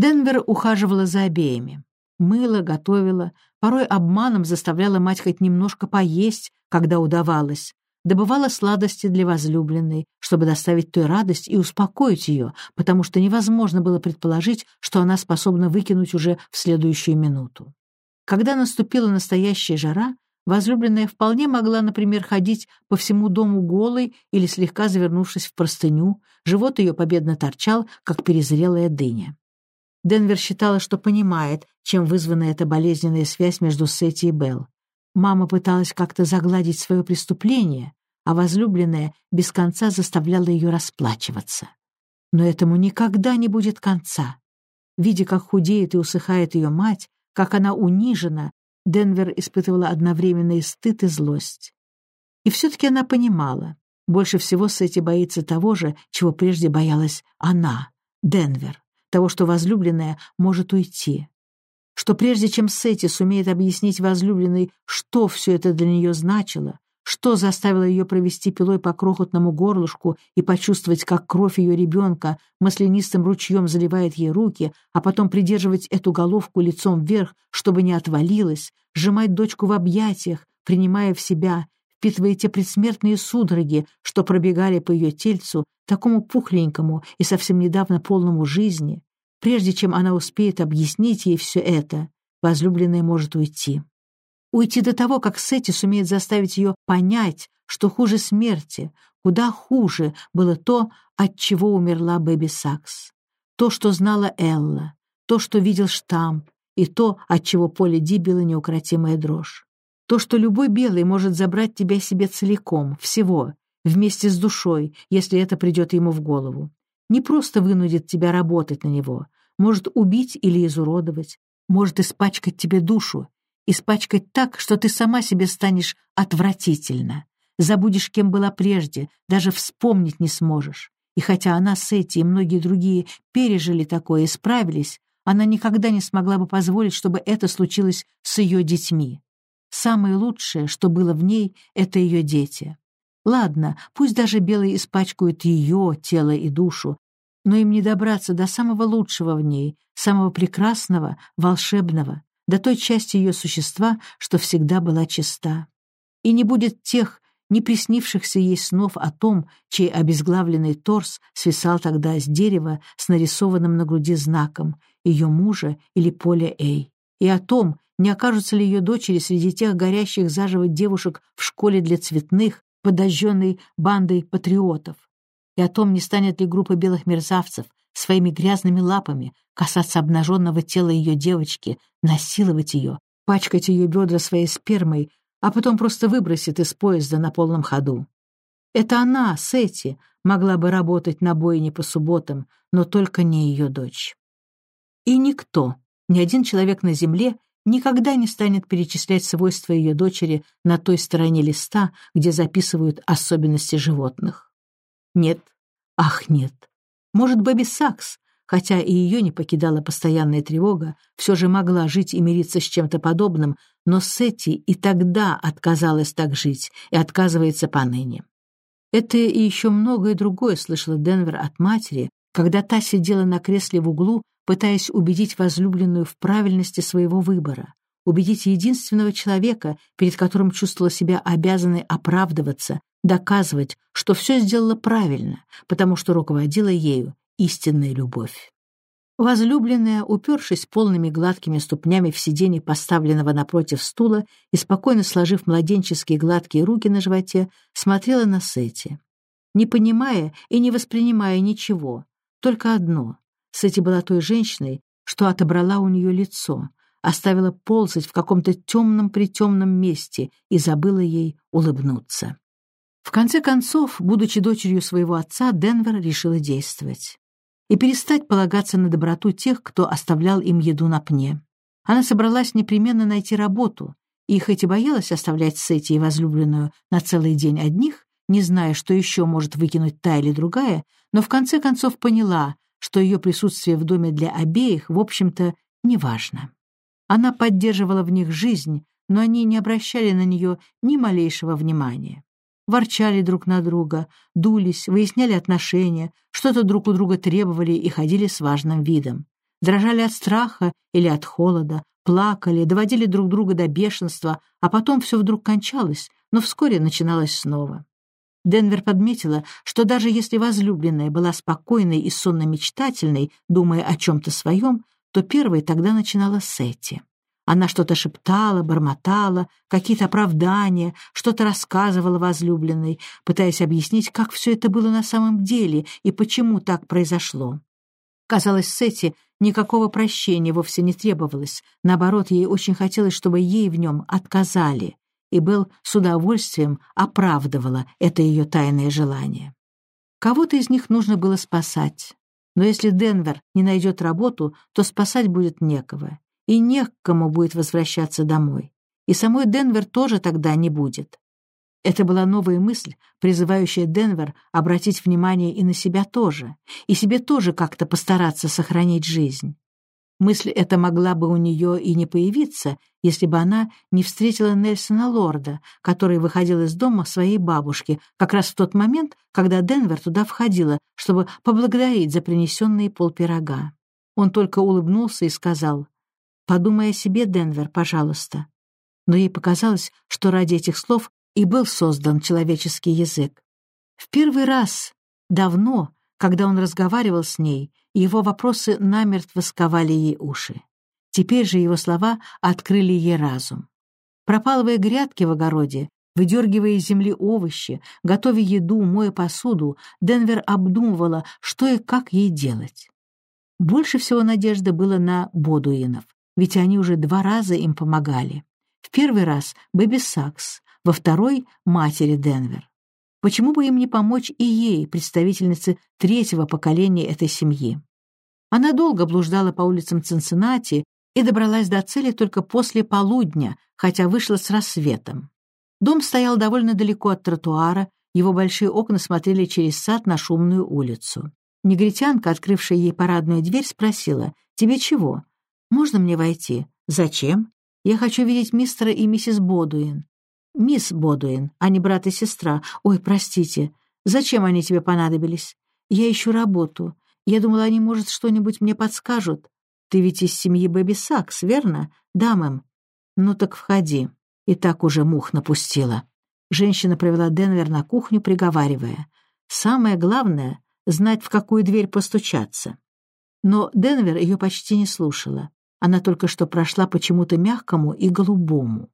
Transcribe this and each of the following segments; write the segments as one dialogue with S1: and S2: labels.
S1: Денвер ухаживала за обеими. Мыла, готовила, порой обманом заставляла мать хоть немножко поесть, когда удавалось, добывала сладости для возлюбленной, чтобы доставить той радость и успокоить ее, потому что невозможно было предположить, что она способна выкинуть уже в следующую минуту. Когда наступила настоящая жара, возлюбленная вполне могла, например, ходить по всему дому голой или слегка завернувшись в простыню, живот ее победно торчал, как перезрелая дыня. Денвер считала, что понимает, чем вызвана эта болезненная связь между Сетти и Белл. Мама пыталась как-то загладить свое преступление, а возлюбленная без конца заставляла ее расплачиваться. Но этому никогда не будет конца. Видя, как худеет и усыхает ее мать, как она унижена, Денвер испытывала одновременно и стыд, и злость. И все-таки она понимала, больше всего Сетти боится того же, чего прежде боялась она, Денвер, того, что возлюбленная может уйти. Что прежде чем Сетти сумеет объяснить возлюбленной, что все это для нее значило, что заставило ее провести пилой по крохотному горлышку и почувствовать, как кровь ее ребенка маслянистым ручьем заливает ей руки, а потом придерживать эту головку лицом вверх, чтобы не отвалилась, сжимать дочку в объятиях, принимая в себя, впитывая те предсмертные судороги, что пробегали по ее тельцу, такому пухленькому и совсем недавно полному жизни, Прежде чем она успеет объяснить ей все это, возлюбленная может уйти. Уйти до того, как Сетти сумеет заставить ее понять, что хуже смерти, куда хуже было то, от чего умерла Бэби Сакс. То, что знала Элла, то, что видел штамп, и то, от чего поле Ди неукротимая дрожь. То, что любой белый может забрать тебя себе целиком, всего, вместе с душой, если это придет ему в голову. Не просто вынудит тебя работать на него, может убить или изуродовать, может испачкать тебе душу, испачкать так, что ты сама себе станешь отвратительно, забудешь, кем была прежде, даже вспомнить не сможешь. И хотя она с Эти и многие другие пережили такое и справились, она никогда не смогла бы позволить, чтобы это случилось с ее детьми. Самое лучшее, что было в ней, — это ее дети. Ладно, пусть даже белые испачкают ее тело и душу, но им не добраться до самого лучшего в ней, самого прекрасного, волшебного, до той части ее существа, что всегда была чиста. И не будет тех, не приснившихся ей снов о том, чей обезглавленный торс свисал тогда с дерева с нарисованным на груди знаком ее мужа или поля Эй, и о том, не окажутся ли ее дочери среди тех горящих заживо девушек в школе для цветных, подожженной бандой патриотов, и о том, не станет ли группа белых мерзавцев своими грязными лапами касаться обнаженного тела ее девочки, насиловать ее, пачкать ее бедра своей спермой, а потом просто выбросит из поезда на полном ходу. Это она, Сети, могла бы работать на бойне по субботам, но только не ее дочь. И никто, ни один человек на земле никогда не станет перечислять свойства ее дочери на той стороне листа, где записывают особенности животных. Нет, ах нет. Может, Бэби Сакс, хотя и ее не покидала постоянная тревога, все же могла жить и мириться с чем-то подобным, но Сетти и тогда отказалась так жить и отказывается поныне. Это и еще многое другое слышала Денвер от матери, когда та сидела на кресле в углу пытаясь убедить возлюбленную в правильности своего выбора, убедить единственного человека, перед которым чувствовала себя обязанной оправдываться, доказывать, что все сделала правильно, потому что руководила ею истинная любовь. Возлюбленная, упершись полными гладкими ступнями в сиденье поставленного напротив стула и спокойно сложив младенческие гладкие руки на животе, смотрела на Сети. Не понимая и не воспринимая ничего, только одно Сэти была той женщиной, что отобрала у нее лицо, оставила ползать в каком-то темном-притемном месте и забыла ей улыбнуться. В конце концов, будучи дочерью своего отца, Денвер решила действовать и перестать полагаться на доброту тех, кто оставлял им еду на пне. Она собралась непременно найти работу, и хоть и боялась оставлять Сети и возлюбленную на целый день одних, не зная, что еще может выкинуть та или другая, но в конце концов поняла, что ее присутствие в доме для обеих, в общем-то, неважно. Она поддерживала в них жизнь, но они не обращали на нее ни малейшего внимания. Ворчали друг на друга, дулись, выясняли отношения, что-то друг у друга требовали и ходили с важным видом. дрожали от страха или от холода, плакали, доводили друг друга до бешенства, а потом все вдруг кончалось, но вскоре начиналось снова. Денвер подметила, что даже если возлюбленная была спокойной и сонно-мечтательной, думая о чем-то своем, то первой тогда начинала Сетти. Она что-то шептала, бормотала, какие-то оправдания, что-то рассказывала возлюбленной, пытаясь объяснить, как все это было на самом деле и почему так произошло. Казалось, Сетти никакого прощения вовсе не требовалось, наоборот, ей очень хотелось, чтобы ей в нем отказали, и Белл с удовольствием оправдывала это ее тайное желание. Кого-то из них нужно было спасать, но если Денвер не найдет работу, то спасать будет некого и не к кому будет возвращаться домой. И самой Денвер тоже тогда не будет. Это была новая мысль, призывающая Денвер обратить внимание и на себя тоже, и себе тоже как-то постараться сохранить жизнь. Мысль эта могла бы у нее и не появиться, если бы она не встретила Нельсона Лорда, который выходил из дома своей бабушки как раз в тот момент, когда Денвер туда входила, чтобы поблагодарить за принесенные полпирога. Он только улыбнулся и сказал, Подумай о себе, Денвер, пожалуйста. Но ей показалось, что ради этих слов и был создан человеческий язык. В первый раз, давно, когда он разговаривал с ней, его вопросы намертво сковали ей уши. Теперь же его слова открыли ей разум. Пропалывая грядки в огороде, выдергивая из земли овощи, готовя еду, моя посуду, Денвер обдумывала, что и как ей делать. Больше всего надежды было на бодуинов ведь они уже два раза им помогали. В первый раз Бэби Сакс, во второй — матери Денвер. Почему бы им не помочь и ей, представительнице третьего поколения этой семьи? Она долго блуждала по улицам Цинциннати и добралась до цели только после полудня, хотя вышла с рассветом. Дом стоял довольно далеко от тротуара, его большие окна смотрели через сад на шумную улицу. Негритянка, открывшая ей парадную дверь, спросила, «Тебе чего?» «Можно мне войти?» «Зачем?» «Я хочу видеть мистера и миссис Бодуин». «Мисс Бодуин, а не брат и сестра. Ой, простите. Зачем они тебе понадобились?» «Я ищу работу. Я думала, они, может, что-нибудь мне подскажут. Ты ведь из семьи Бэби Сакс, верно?» «Да, мэм». «Ну так входи». И так уже мух напустила. Женщина провела Денвер на кухню, приговаривая. «Самое главное — знать, в какую дверь постучаться». Но Денвер ее почти не слушала. Она только что прошла почему-то мягкому и голубому.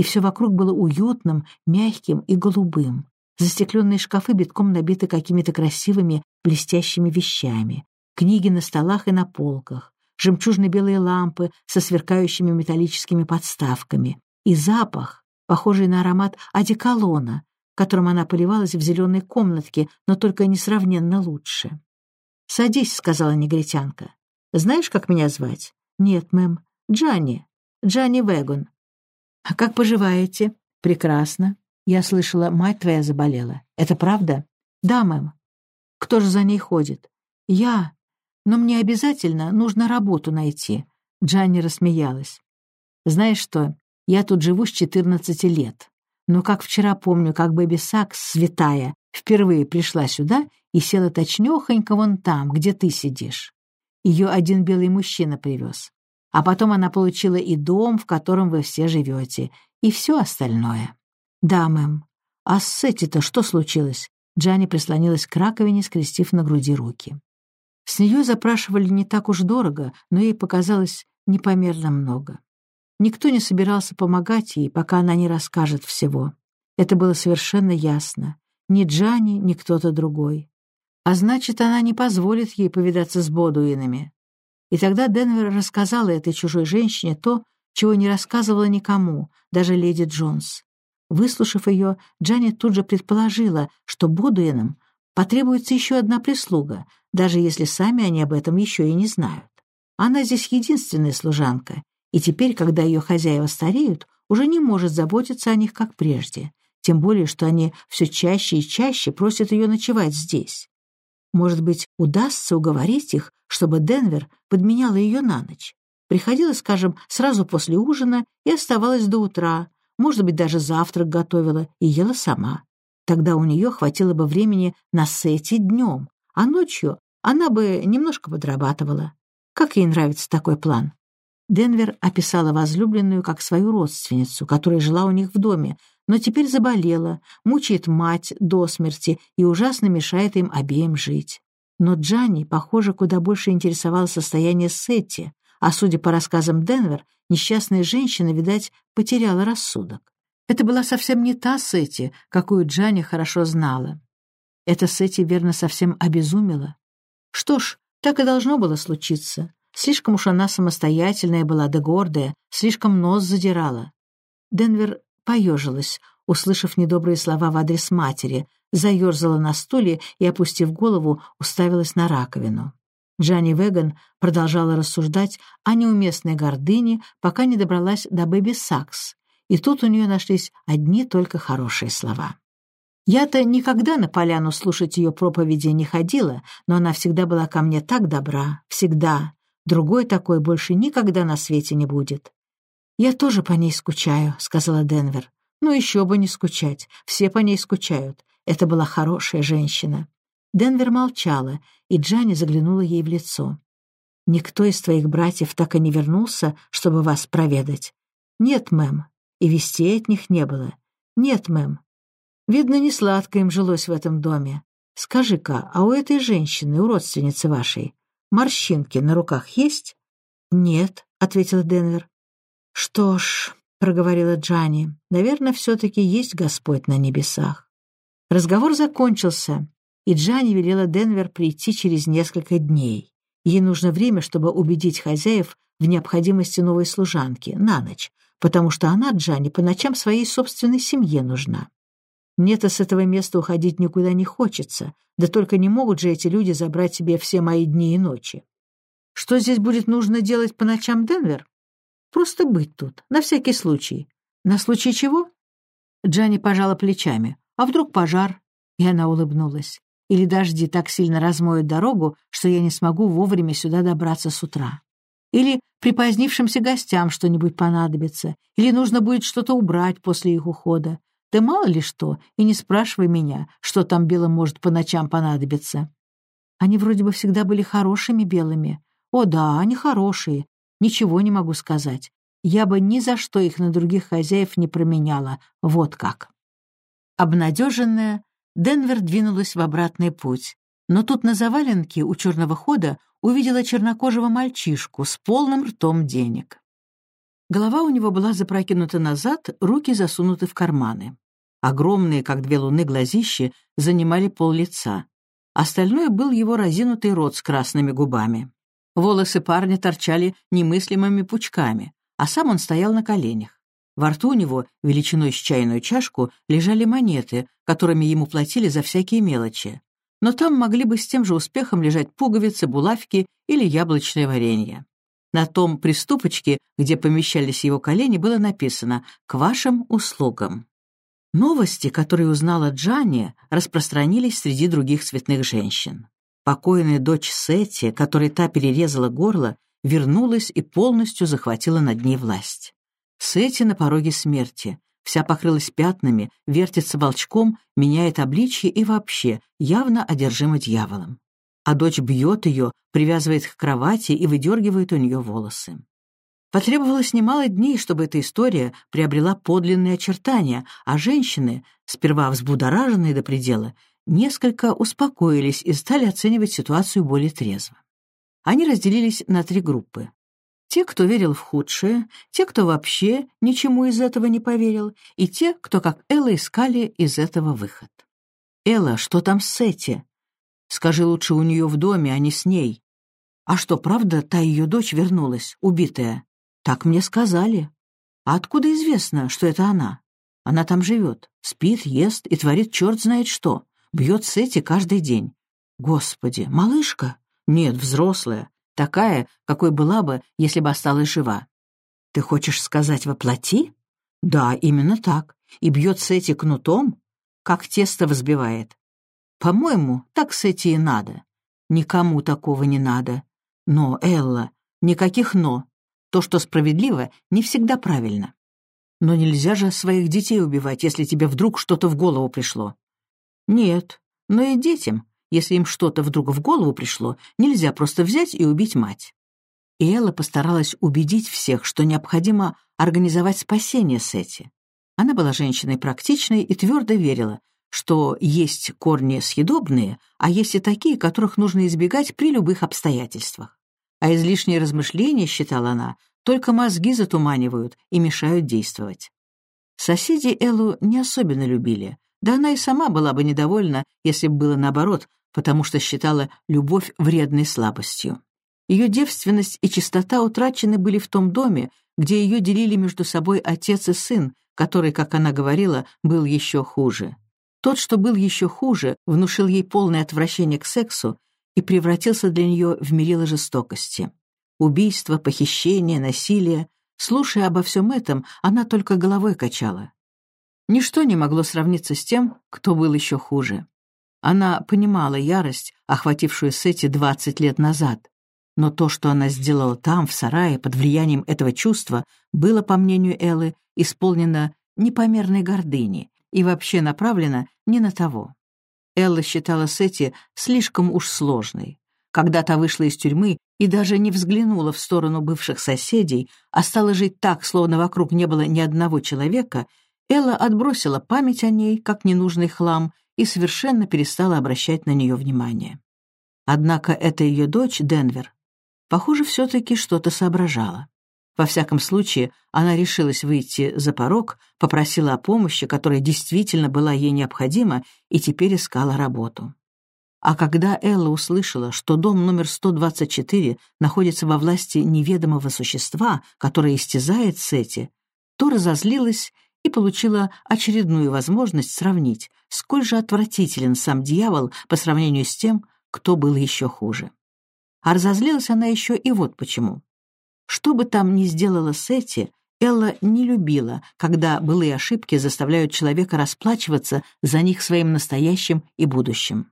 S1: И все вокруг было уютным, мягким и голубым. Застекленные шкафы битком набиты какими-то красивыми, блестящими вещами. Книги на столах и на полках. Жемчужно-белые лампы со сверкающими металлическими подставками. И запах, похожий на аромат одеколона, которым она поливалась в зеленой комнатке, но только несравненно лучше. «Садись», — сказала негритянка. «Знаешь, как меня звать?» «Нет, мэм. Джанни. Джанни Вегон». «А как поживаете?» «Прекрасно. Я слышала, мать твоя заболела. Это правда?» «Да, мэм». «Кто же за ней ходит?» «Я. Но мне обязательно нужно работу найти». Джанни рассмеялась. «Знаешь что, я тут живу с четырнадцати лет. Но как вчера помню, как Бэби Сакс, святая, впервые пришла сюда и села точнёхонько вон там, где ты сидишь. Ее один белый мужчина привез. А потом она получила и дом, в котором вы все живете, и все остальное. Да, мэм. А с Сетти-то что случилось? Джанни прислонилась к раковине, скрестив на груди руки. С нее запрашивали не так уж дорого, но ей показалось непомерно много. Никто не собирался помогать ей, пока она не расскажет всего. Это было совершенно ясно. Ни Джанни, ни кто-то другой. А значит, она не позволит ей повидаться с Бодуинами. И тогда Денвер рассказала этой чужой женщине то, чего не рассказывала никому, даже леди Джонс. Выслушав ее, Джанет тут же предположила, что Бодуинам потребуется еще одна прислуга, даже если сами они об этом еще и не знают. Она здесь единственная служанка, и теперь, когда ее хозяева стареют, уже не может заботиться о них, как прежде, тем более, что они все чаще и чаще просят ее ночевать здесь. Может быть, удастся уговорить их, чтобы Денвер подменяла ее на ночь. Приходила, скажем, сразу после ужина и оставалась до утра, может быть, даже завтрак готовила и ела сама. Тогда у нее хватило бы времени на сети днем, а ночью она бы немножко подрабатывала. Как ей нравится такой план? Денвер описала возлюбленную как свою родственницу, которая жила у них в доме, но теперь заболела, мучает мать до смерти и ужасно мешает им обеим жить. Но Джанни, похоже, куда больше интересовало состояние Сетти, а судя по рассказам Денвер, несчастная женщина, видать, потеряла рассудок. Это была совсем не та Сетти, какую Джанни хорошо знала. Эта Сетти, верно, совсем обезумела. Что ж, так и должно было случиться. Слишком уж она самостоятельная была да гордая, слишком нос задирала. Денвер поежилась, услышав недобрые слова в адрес матери, заерзала на стуле и, опустив голову, уставилась на раковину. Джанни Веган продолжала рассуждать о неуместной гордыне, пока не добралась до Бэби Сакс, и тут у нее нашлись одни только хорошие слова. Я-то никогда на поляну слушать ее проповеди не ходила, но она всегда была ко мне так добра, всегда. Другой такой больше никогда на свете не будет. «Я тоже по ней скучаю», — сказала Денвер. «Ну еще бы не скучать, все по ней скучают. Это была хорошая женщина». Денвер молчала, и Джанни заглянула ей в лицо. «Никто из твоих братьев так и не вернулся, чтобы вас проведать?» «Нет, мэм. И вестей от них не было?» «Нет, мэм. Видно, не сладко им жилось в этом доме. Скажи-ка, а у этой женщины, у родственницы вашей, морщинки на руках есть?» «Нет», — ответила Денвер. «Что ж», — проговорила Джанни, — «наверное, все-таки есть Господь на небесах». Разговор закончился, и Джанни велела Денвер прийти через несколько дней. Ей нужно время, чтобы убедить хозяев в необходимости новой служанки на ночь, потому что она, Джанни, по ночам своей собственной семье нужна. Мне-то с этого места уходить никуда не хочется, да только не могут же эти люди забрать себе все мои дни и ночи. Что здесь будет нужно делать по ночам, Денвер? Просто быть тут, на всякий случай. На случай чего? Джанни пожала плечами. А вдруг пожар? И она улыбнулась. Или дожди так сильно размоют дорогу, что я не смогу вовремя сюда добраться с утра. Или припозднившимся гостям что-нибудь понадобится. Или нужно будет что-то убрать после их ухода. Да мало ли что, и не спрашивай меня, что там белым может по ночам понадобиться. Они вроде бы всегда были хорошими белыми. О да, они хорошие. Ничего не могу сказать. Я бы ни за что их на других хозяев не променяла. Вот как. Обнадеженная, Денвер двинулась в обратный путь. Но тут на заваленке у черного хода увидела чернокожего мальчишку с полным ртом денег. Голова у него была запрокинута назад, руки засунуты в карманы. Огромные, как две луны, глазищи занимали пол лица. Остальное был его разинутый рот с красными губами. Волосы парня торчали немыслимыми пучками, а сам он стоял на коленях. Во рту у него, величиной с чайную чашку, лежали монеты, которыми ему платили за всякие мелочи. Но там могли бы с тем же успехом лежать пуговицы, булавки или яблочное варенье. На том приступочке, где помещались его колени, было написано «К вашим услугам». Новости, которые узнала Джанни, распространились среди других цветных женщин. Покойная дочь Сетти, которой та перерезала горло, вернулась и полностью захватила над ней власть. Сетти на пороге смерти. Вся покрылась пятнами, вертится волчком, меняет обличье и вообще явно одержима дьяволом. А дочь бьет ее, привязывает к кровати и выдергивает у нее волосы. Потребовалось немало дней, чтобы эта история приобрела подлинные очертания, а женщины, сперва взбудораженные до предела, несколько успокоились и стали оценивать ситуацию более трезво. Они разделились на три группы. Те, кто верил в худшее, те, кто вообще ничему из этого не поверил, и те, кто, как Элла, искали из этого выход. «Элла, что там с Эти? Скажи лучше у нее в доме, а не с ней. А что, правда, та ее дочь вернулась, убитая? Так мне сказали. А откуда известно, что это она? Она там живет, спит, ест и творит черт знает что. Бьет Сети каждый день. Господи, малышка? Нет, взрослая. Такая, какой была бы, если бы осталась жива. Ты хочешь сказать воплоти? Да, именно так. И бьет Сети кнутом, как тесто взбивает. По-моему, так Сети и надо. Никому такого не надо. Но, Элла, никаких «но». То, что справедливо, не всегда правильно. Но нельзя же своих детей убивать, если тебе вдруг что-то в голову пришло. Нет, но и детям, если им что-то вдруг в голову пришло, нельзя просто взять и убить мать. и Элла постаралась убедить всех, что необходимо организовать спасение Сети. Она была женщиной практичной и твердо верила, что есть корни съедобные, а есть и такие, которых нужно избегать при любых обстоятельствах. А излишние размышления, считала она, только мозги затуманивают и мешают действовать. Соседи Эллу не особенно любили, да она и сама была бы недовольна, если бы было наоборот, потому что считала любовь вредной слабостью. Ее девственность и чистота утрачены были в том доме, где ее делили между собой отец и сын, который, как она говорила, был еще хуже. Тот, что был еще хуже, внушил ей полное отвращение к сексу и превратился для нее в мерило жестокости. Убийство, похищение, насилие. Слушая обо всем этом, она только головой качала. Ничто не могло сравниться с тем, кто был еще хуже. Она понимала ярость, охватившую Сети 20 лет назад. Но то, что она сделала там, в сарае, под влиянием этого чувства, было, по мнению Эллы, исполнено непомерной гордыни и вообще направлено не на того. Элла считала Сети слишком уж сложной. Когда та вышла из тюрьмы и даже не взглянула в сторону бывших соседей, а стала жить так, словно вокруг не было ни одного человека, Элла отбросила память о ней, как ненужный хлам, и совершенно перестала обращать на нее внимание. Однако эта ее дочь, Денвер, похоже, все-таки что-то соображала. Во всяком случае, она решилась выйти за порог, попросила о помощи, которая действительно была ей необходима, и теперь искала работу. А когда Элла услышала, что дом номер 124 находится во власти неведомого существа, которое истязает Сети, то разозлилась и получила очередную возможность сравнить, сколь же отвратителен сам дьявол по сравнению с тем, кто был еще хуже. А разозлилась она еще и вот почему. Что бы там ни сделала Сетти, Элла не любила, когда былые ошибки заставляют человека расплачиваться за них своим настоящим и будущим.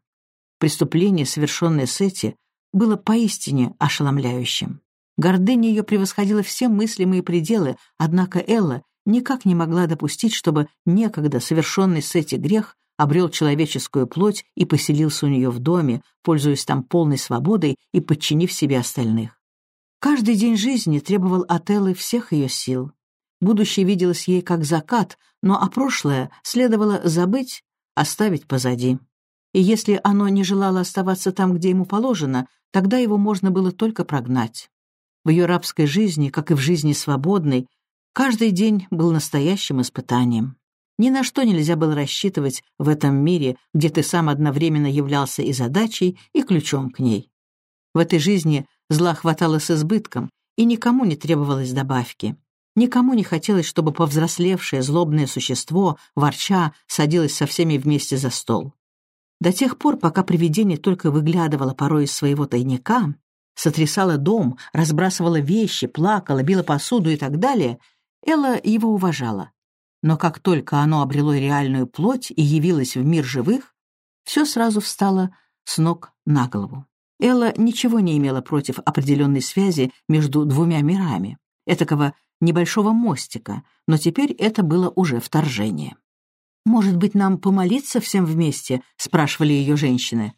S1: Преступление, совершенное Сетти, было поистине ошеломляющим. Гордыня ее превосходила все мыслимые пределы, однако Элла никак не могла допустить, чтобы некогда совершенный Сетти грех обрел человеческую плоть и поселился у нее в доме, пользуясь там полной свободой и подчинив себе остальных. Каждый день жизни требовал от Эллы всех ее сил. Будущее виделось ей как закат, но о прошлое следовало забыть, оставить позади. И если оно не желало оставаться там, где ему положено, тогда его можно было только прогнать. В ее рабской жизни, как и в жизни свободной, каждый день был настоящим испытанием. Ни на что нельзя было рассчитывать в этом мире, где ты сам одновременно являлся и задачей, и ключом к ней. В этой жизни Зла хватало с избытком, и никому не требовалось добавки. Никому не хотелось, чтобы повзрослевшее злобное существо, ворча, садилось со всеми вместе за стол. До тех пор, пока привидение только выглядывало порой из своего тайника, сотрясало дом, разбрасывало вещи, плакало, било посуду и так далее, Элла его уважала. Но как только оно обрело реальную плоть и явилось в мир живых, все сразу встало с ног на голову. Элла ничего не имела против определенной связи между двумя мирами, этакого небольшого мостика, но теперь это было уже вторжение. «Может быть, нам помолиться всем вместе?» — спрашивали ее женщины.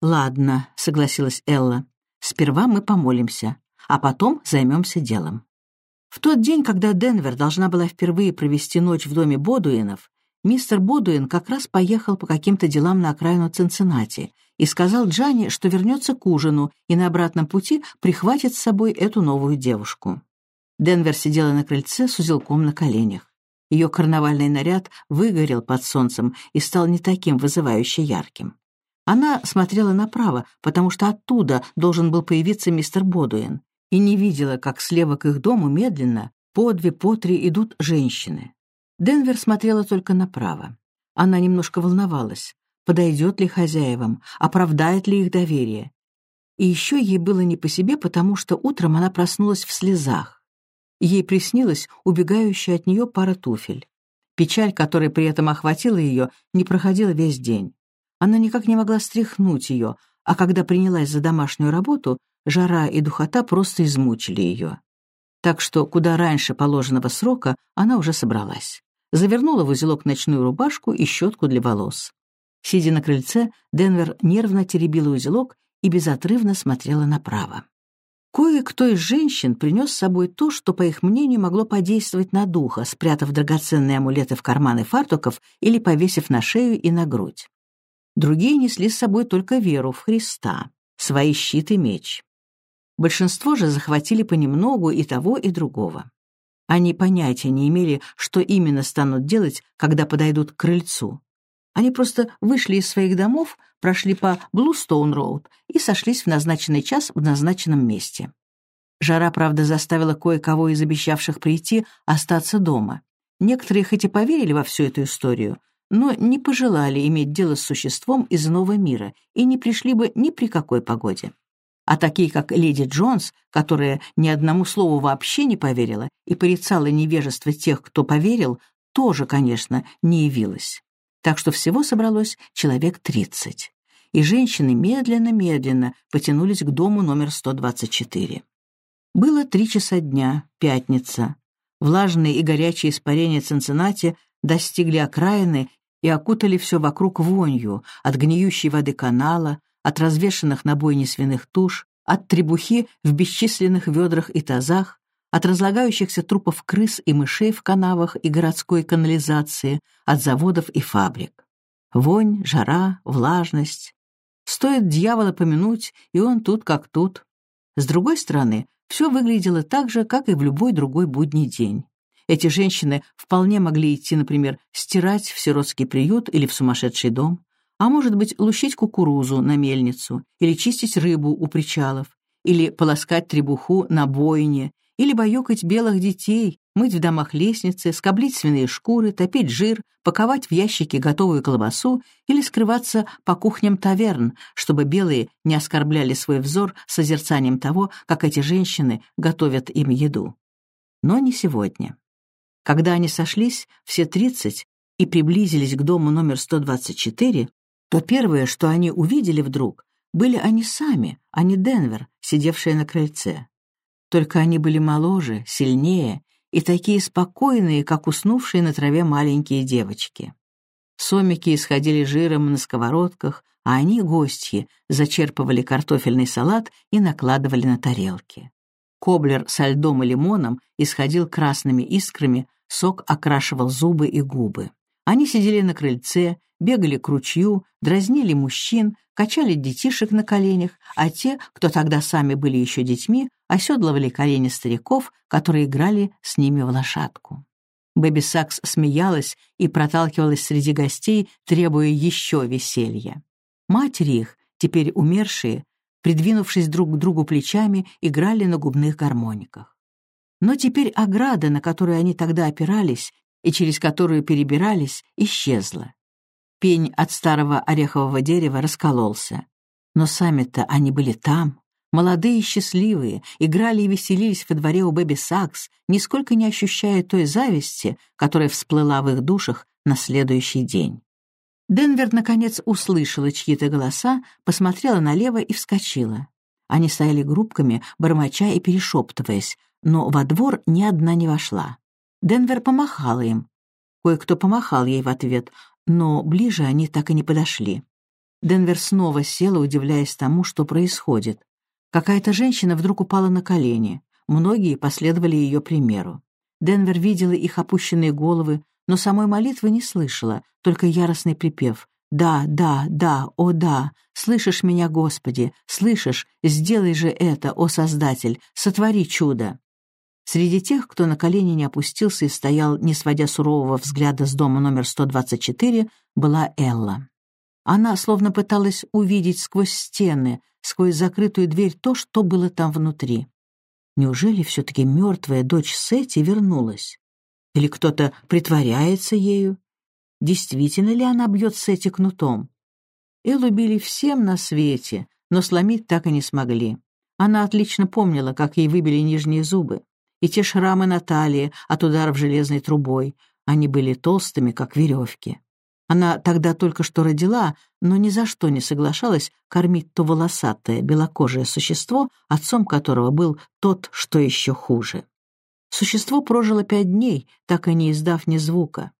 S1: «Ладно», — согласилась Элла. «Сперва мы помолимся, а потом займемся делом». В тот день, когда Денвер должна была впервые провести ночь в доме Бодуинов, мистер Бодуин как раз поехал по каким-то делам на окраину Цинциннати и сказал Джанни, что вернется к ужину и на обратном пути прихватит с собой эту новую девушку. Денвер сидела на крыльце с узелком на коленях. Ее карнавальный наряд выгорел под солнцем и стал не таким вызывающе ярким. Она смотрела направо, потому что оттуда должен был появиться мистер Бодуин, и не видела, как слева к их дому медленно, по две, по три идут женщины. Денвер смотрела только направо. Она немножко волновалась подойдет ли хозяевам, оправдает ли их доверие. И еще ей было не по себе, потому что утром она проснулась в слезах. Ей приснилась убегающая от нее пара туфель. Печаль, которая при этом охватила ее, не проходила весь день. Она никак не могла стряхнуть ее, а когда принялась за домашнюю работу, жара и духота просто измучили ее. Так что куда раньше положенного срока она уже собралась. Завернула в узелок ночную рубашку и щетку для волос. Сидя на крыльце, Денвер нервно теребила узелок и безотрывно смотрела направо. Кое-кто из женщин принес с собой то, что, по их мнению, могло подействовать на духа, спрятав драгоценные амулеты в карманы фартуков или повесив на шею и на грудь. Другие несли с собой только веру в Христа, свои щит и меч. Большинство же захватили понемногу и того, и другого. Они понятия не имели, что именно станут делать, когда подойдут к крыльцу. Они просто вышли из своих домов, прошли по Блустоун-роуд и сошлись в назначенный час в назначенном месте. Жара, правда, заставила кое-кого из обещавших прийти остаться дома. Некоторые хоть и поверили во всю эту историю, но не пожелали иметь дело с существом из нового мира и не пришли бы ни при какой погоде. А такие, как леди Джонс, которая ни одному слову вообще не поверила и порицала невежество тех, кто поверил, тоже, конечно, не явилась так что всего собралось человек тридцать. И женщины медленно-медленно потянулись к дому номер 124. Было три часа дня, пятница. Влажные и горячие испарения Цинциннати достигли окраины и окутали все вокруг вонью от гниющей воды канала, от развешанных на бойне свиных туш, от требухи в бесчисленных ведрах и тазах, от разлагающихся трупов крыс и мышей в канавах и городской канализации, от заводов и фабрик. Вонь, жара, влажность. Стоит дьявола помянуть, и он тут как тут. С другой стороны, все выглядело так же, как и в любой другой будний день. Эти женщины вполне могли идти, например, стирать в сиротский приют или в сумасшедший дом, а может быть, лущить кукурузу на мельницу, или чистить рыбу у причалов, или полоскать требуху на бойне, или баюкать белых детей, мыть в домах лестницы, скоблить свиные шкуры, топить жир, паковать в ящики готовую колбасу или скрываться по кухням таверн, чтобы белые не оскорбляли свой взор созерцанием того, как эти женщины готовят им еду. Но не сегодня. Когда они сошлись, все тридцать, и приблизились к дому номер 124, то первое, что они увидели вдруг, были они сами, а не Денвер, сидевшие на крыльце. Только они были моложе, сильнее и такие спокойные, как уснувшие на траве маленькие девочки. Сомики исходили жиром на сковородках, а они, гостьи, зачерпывали картофельный салат и накладывали на тарелки. Коблер со льдом и лимоном исходил красными искрами, сок окрашивал зубы и губы. Они сидели на крыльце, бегали к ручью, дразнили мужчин, качали детишек на коленях, а те, кто тогда сами были еще детьми, оседлывали колени стариков, которые играли с ними в лошадку. Бэби Сакс смеялась и проталкивалась среди гостей, требуя еще веселья. Матери их, теперь умершие, придвинувшись друг к другу плечами, играли на губных гармониках. Но теперь ограда, на которую они тогда опирались и через которую перебирались, исчезла. Пень от старого орехового дерева раскололся. Но сами-то они были там, молодые и счастливые, играли и веселились во дворе у Бэби Сакс, нисколько не ощущая той зависти, которая всплыла в их душах на следующий день. Денвер, наконец, услышала чьи-то голоса, посмотрела налево и вскочила. Они стояли группками, бормоча и перешептываясь, но во двор ни одна не вошла. Денвер помахала им. Кое-кто помахал ей в ответ, но ближе они так и не подошли. Денвер снова села, удивляясь тому, что происходит. Какая-то женщина вдруг упала на колени. Многие последовали ее примеру. Денвер видела их опущенные головы, но самой молитвы не слышала, только яростный припев «Да, да, да, о да, слышишь меня, Господи, слышишь, сделай же это, о Создатель, сотвори чудо». Среди тех, кто на колени не опустился и стоял, не сводя сурового взгляда с дома номер 124, была Элла. Она словно пыталась увидеть сквозь стены, сквозь закрытую дверь то, что было там внутри. Неужели все-таки мертвая дочь Сети вернулась? Или кто-то притворяется ею? Действительно ли она бьет Сети кнутом? Эллу били всем на свете, но сломить так и не смогли. Она отлично помнила, как ей выбили нижние зубы и те шрамы на талии от ударов железной трубой. Они были толстыми, как веревки. Она тогда только что родила, но ни за что не соглашалась кормить то волосатое, белокожее существо, отцом которого был тот, что еще хуже. Существо прожило пять дней, так и не издав ни звука.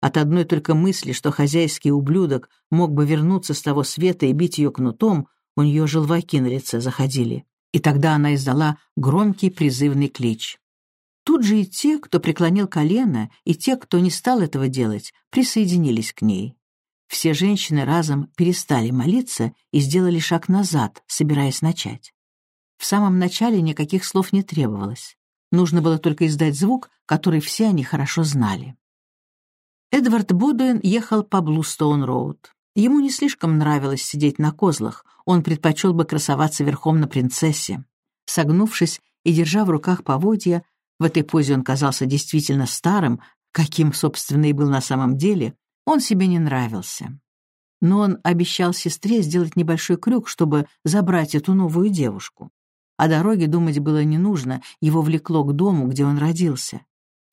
S1: От одной только мысли, что хозяйский ублюдок мог бы вернуться с того света и бить ее кнутом, у нее желваки на лице заходили. И тогда она издала громкий призывный клич. Тут же и те, кто преклонил колено, и те, кто не стал этого делать, присоединились к ней. Все женщины разом перестали молиться и сделали шаг назад, собираясь начать. В самом начале никаких слов не требовалось. Нужно было только издать звук, который все они хорошо знали. Эдвард Бодуэн ехал по Блустоун-роуд. Ему не слишком нравилось сидеть на козлах, он предпочел бы красоваться верхом на принцессе. Согнувшись и держа в руках поводья, в этой позе он казался действительно старым, каким, собственно, и был на самом деле, он себе не нравился. Но он обещал сестре сделать небольшой крюк, чтобы забрать эту новую девушку. О дороге думать было не нужно, его влекло к дому, где он родился.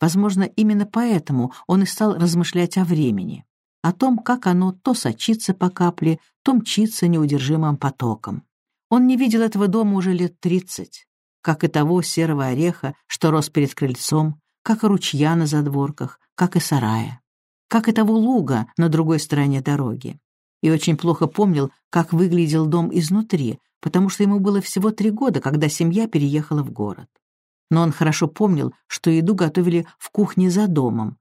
S1: Возможно, именно поэтому он и стал размышлять о времени о том, как оно то сочится по капле, то мчится неудержимым потоком. Он не видел этого дома уже лет тридцать, как и того серого ореха, что рос перед крыльцом, как и ручья на задворках, как и сарая, как и того луга на другой стороне дороги. И очень плохо помнил, как выглядел дом изнутри, потому что ему было всего три года, когда семья переехала в город. Но он хорошо помнил, что еду готовили в кухне за домом,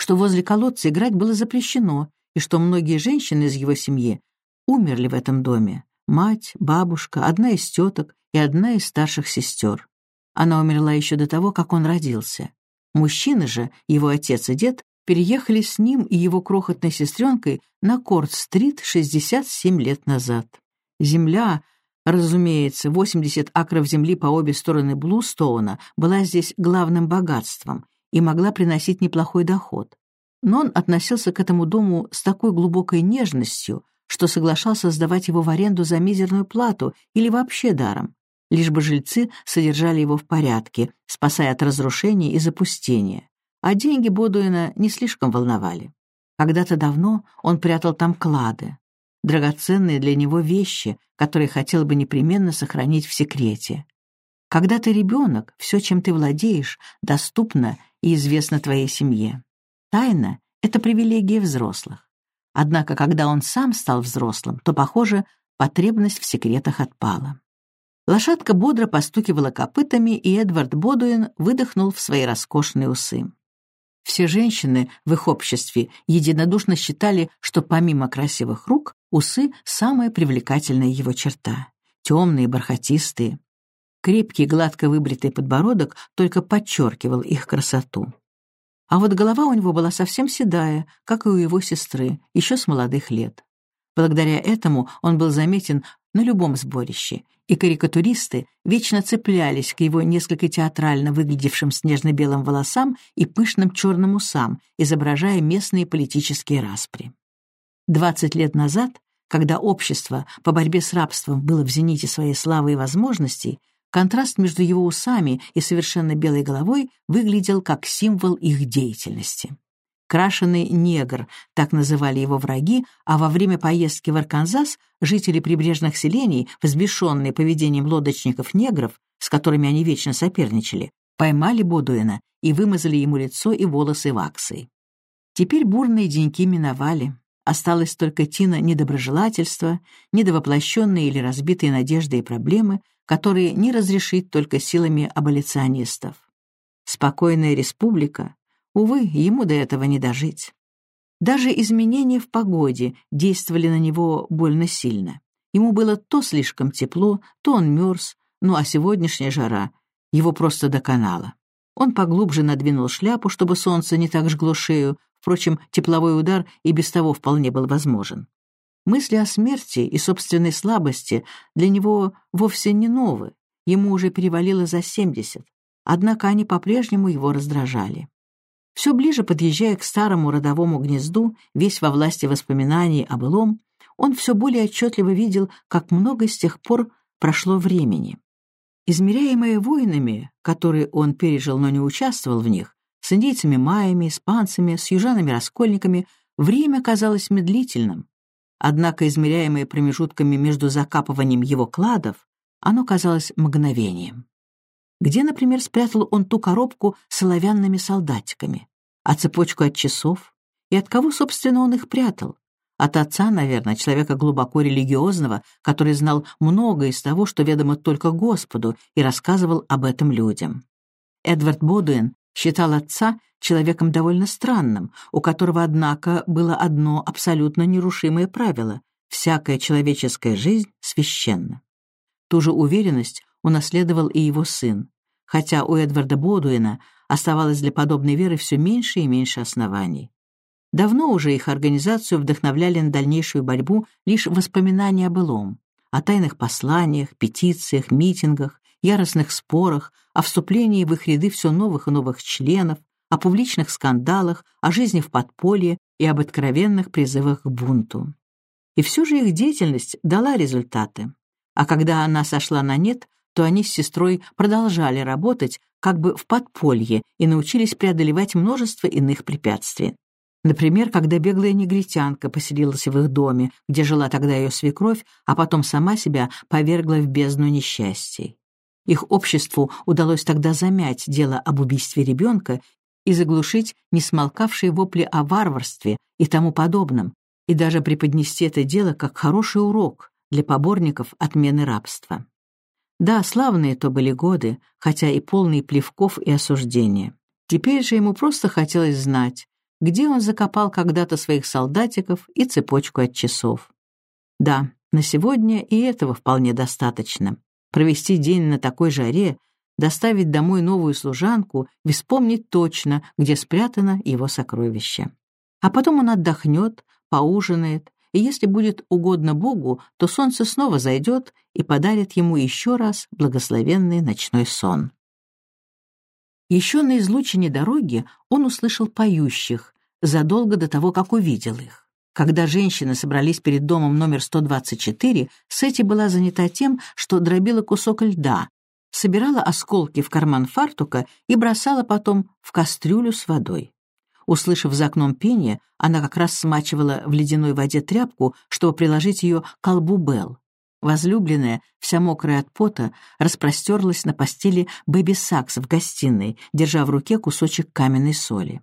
S1: что возле колодца играть было запрещено, и что многие женщины из его семьи умерли в этом доме. Мать, бабушка, одна из теток и одна из старших сестер. Она умерла еще до того, как он родился. Мужчины же, его отец и дед, переехали с ним и его крохотной сестренкой на Корт-стрит 67 лет назад. Земля, разумеется, 80 акров земли по обе стороны Блустоуна, была здесь главным богатством, и могла приносить неплохой доход. Но он относился к этому дому с такой глубокой нежностью, что соглашался сдавать его в аренду за мизерную плату или вообще даром, лишь бы жильцы содержали его в порядке, спасая от разрушения и запустения. А деньги Бодуина не слишком волновали. Когда-то давно он прятал там клады, драгоценные для него вещи, которые хотел бы непременно сохранить в секрете. Когда ты ребенок, все, чем ты владеешь, доступно и известно твоей семье. Тайна — это привилегия взрослых. Однако, когда он сам стал взрослым, то, похоже, потребность в секретах отпала. Лошадка бодро постукивала копытами, и Эдвард Бодуин выдохнул в свои роскошные усы. Все женщины в их обществе единодушно считали, что помимо красивых рук, усы — самая привлекательная его черта. Темные, бархатистые. Крепкий, гладко выбритый подбородок только подчеркивал их красоту. А вот голова у него была совсем седая, как и у его сестры, еще с молодых лет. Благодаря этому он был заметен на любом сборище, и карикатуристы вечно цеплялись к его несколько театрально выглядевшим снежно-белым волосам и пышным черным усам, изображая местные политические распри. Двадцать лет назад, когда общество по борьбе с рабством было в зените своей славы и возможностей, Контраст между его усами и совершенно белой головой выглядел как символ их деятельности. «Крашеный негр», так называли его враги, а во время поездки в Арканзас жители прибрежных селений, взбешенные поведением лодочников-негров, с которыми они вечно соперничали, поймали Бодуэна и вымазали ему лицо и волосы ваксой. Теперь бурные деньки миновали. Осталось только тина недоброжелательства, недовоплощенные или разбитые надежды и проблемы, которые не разрешить только силами аболиционистов. Спокойная республика, увы, ему до этого не дожить. Даже изменения в погоде действовали на него больно сильно. Ему было то слишком тепло, то он мерз, ну а сегодняшняя жара его просто доконала. Он поглубже надвинул шляпу, чтобы солнце не так жгло шею, впрочем, тепловой удар и без того вполне был возможен. Мысли о смерти и собственной слабости для него вовсе не новы, ему уже перевалило за семьдесят, однако они по-прежнему его раздражали. Все ближе подъезжая к старому родовому гнезду, весь во власти воспоминаний о былом, он все более отчетливо видел, как много с тех пор прошло времени. Измеряемое войнами, которые он пережил, но не участвовал в них, с индейцами-майями, испанцами, с южанами-раскольниками, время казалось медлительным, Однако, измеряемое промежутками между закапыванием его кладов, оно казалось мгновением. Где, например, спрятал он ту коробку с оловянными солдатиками, а цепочку от часов? И от кого, собственно, он их прятал? От отца, наверное, человека глубоко религиозного, который знал многое из того, что ведомо только Господу, и рассказывал об этом людям. Эдвард Бодуин считал отца человеком довольно странным, у которого, однако, было одно абсолютно нерушимое правило — всякая человеческая жизнь священна. Ту же уверенность унаследовал и его сын, хотя у Эдварда Бодуина оставалось для подобной веры все меньше и меньше оснований. Давно уже их организацию вдохновляли на дальнейшую борьбу лишь воспоминания о былом, о тайных посланиях, петициях, митингах, яростных спорах, о вступлении в их ряды все новых и новых членов, о публичных скандалах, о жизни в подполье и об откровенных призывах к бунту. И все же их деятельность дала результаты. А когда она сошла на нет, то они с сестрой продолжали работать как бы в подполье и научились преодолевать множество иных препятствий. Например, когда беглая негритянка поселилась в их доме, где жила тогда ее свекровь, а потом сама себя повергла в бездну несчастий. Их обществу удалось тогда замять дело об убийстве ребенка и заглушить несмолкавшие вопли о варварстве и тому подобном, и даже преподнести это дело как хороший урок для поборников отмены рабства. Да, славные то были годы, хотя и полные плевков и осуждения. Теперь же ему просто хотелось знать, где он закопал когда-то своих солдатиков и цепочку от часов. Да, на сегодня и этого вполне достаточно. Провести день на такой жаре, доставить домой новую служанку и вспомнить точно, где спрятано его сокровище. А потом он отдохнет, поужинает, и если будет угодно Богу, то солнце снова зайдет и подарит ему еще раз благословенный ночной сон. Еще на излучине дороги он услышал поющих, задолго до того, как увидел их. Когда женщины собрались перед домом номер 124, Сетти была занята тем, что дробила кусок льда, собирала осколки в карман фартука и бросала потом в кастрюлю с водой. Услышав за окном пение, она как раз смачивала в ледяной воде тряпку, чтобы приложить ее к колбу Белл. Возлюбленная, вся мокрая от пота, распростерлась на постели Бэби Сакс в гостиной, держа в руке кусочек каменной соли.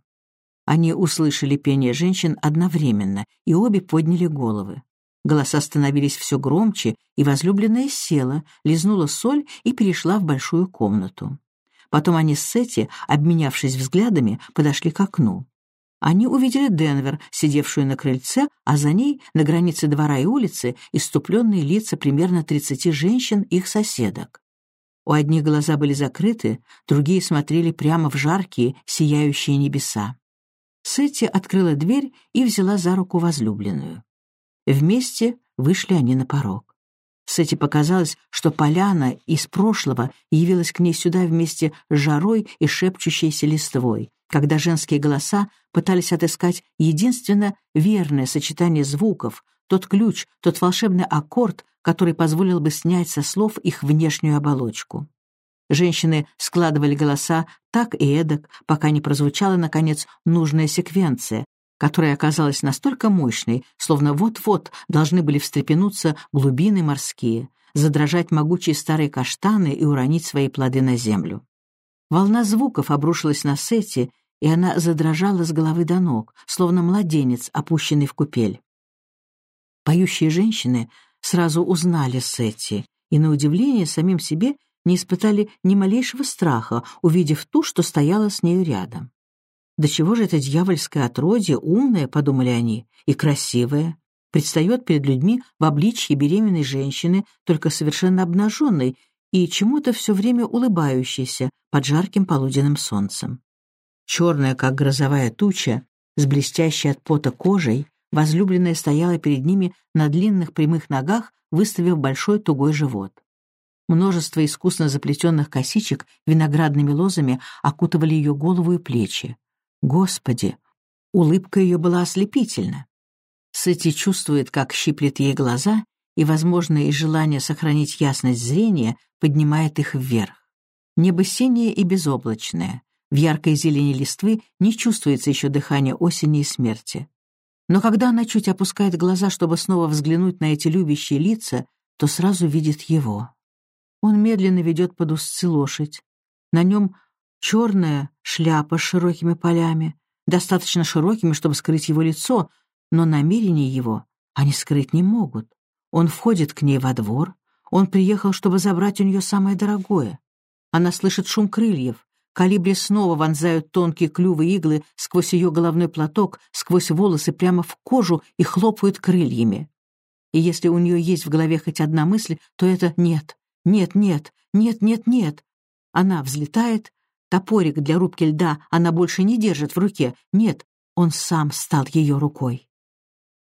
S1: Они услышали пение женщин одновременно, и обе подняли головы. Голоса становились все громче, и возлюбленная села, лизнула соль и перешла в большую комнату. Потом они с Сетти, обменявшись взглядами, подошли к окну. Они увидели Денвер, сидевшую на крыльце, а за ней, на границе двора и улицы, иступленные лица примерно тридцати женщин, их соседок. У одних глаза были закрыты, другие смотрели прямо в жаркие, сияющие небеса. Сетти открыла дверь и взяла за руку возлюбленную. Вместе вышли они на порог. Сетти показалось, что поляна из прошлого явилась к ней сюда вместе с жарой и шепчущейся листвой, когда женские голоса пытались отыскать единственно верное сочетание звуков, тот ключ, тот волшебный аккорд, который позволил бы снять со слов их внешнюю оболочку. Женщины складывали голоса так и эдак, пока не прозвучала, наконец, нужная секвенция, которая оказалась настолько мощной, словно вот-вот должны были встрепенуться глубины морские, задрожать могучие старые каштаны и уронить свои плоды на землю. Волна звуков обрушилась на Сети, и она задрожала с головы до ног, словно младенец, опущенный в купель. Поющие женщины сразу узнали Сети и, на удивление самим себе, не испытали ни малейшего страха, увидев ту, что стояла с нею рядом. «Да чего же это дьявольское отродье, умное, — подумали они, — и красивое, предстает перед людьми в обличье беременной женщины, только совершенно обнаженной и чему-то все время улыбающейся под жарким полуденным солнцем. Черная, как грозовая туча, с блестящей от пота кожей, возлюбленная стояла перед ними на длинных прямых ногах, выставив большой тугой живот. Множество искусно заплетенных косичек виноградными лозами окутывали ее голову и плечи. Господи! Улыбка ее была ослепительна. Сэти чувствует, как щиплет ей глаза, и, возможно, и желание сохранить ясность зрения поднимает их вверх. Небо синее и безоблачное. В яркой зелени листвы не чувствуется еще дыхание осени и смерти. Но когда она чуть опускает глаза, чтобы снова взглянуть на эти любящие лица, то сразу видит его. Он медленно ведет под узцы лошадь. На нем черная шляпа с широкими полями, достаточно широкими, чтобы скрыть его лицо, но намерения его Они скрыть не могут. Он входит к ней во двор. Он приехал, чтобы забрать у нее самое дорогое. Она слышит шум крыльев. Калибри снова вонзают тонкие клювы иглы сквозь ее головной платок, сквозь волосы прямо в кожу и хлопают крыльями. И если у нее есть в голове хоть одна мысль, то это «нет, нет, нет, нет, нет, нет». Она взлетает, топорик для рубки льда она больше не держит в руке. Нет, он сам стал ее рукой.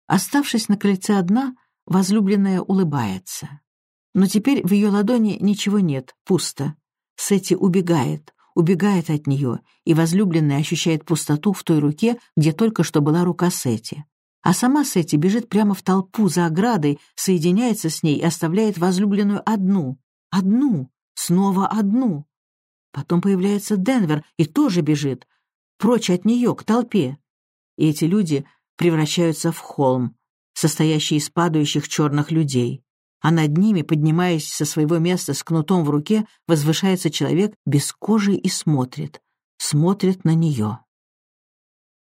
S1: Оставшись на крыльце одна, возлюбленная улыбается. Но теперь в ее ладони ничего нет, пусто. Сетти убегает, убегает от нее, и возлюбленная ощущает пустоту в той руке, где только что была рука Сети. А сама Сети бежит прямо в толпу за оградой, соединяется с ней и оставляет возлюбленную одну. Одну. Снова одну. Потом появляется Денвер и тоже бежит. Прочь от нее, к толпе. И эти люди превращаются в холм, состоящий из падающих черных людей а над ними, поднимаясь со своего места с кнутом в руке, возвышается человек без кожи и смотрит, смотрит на нее.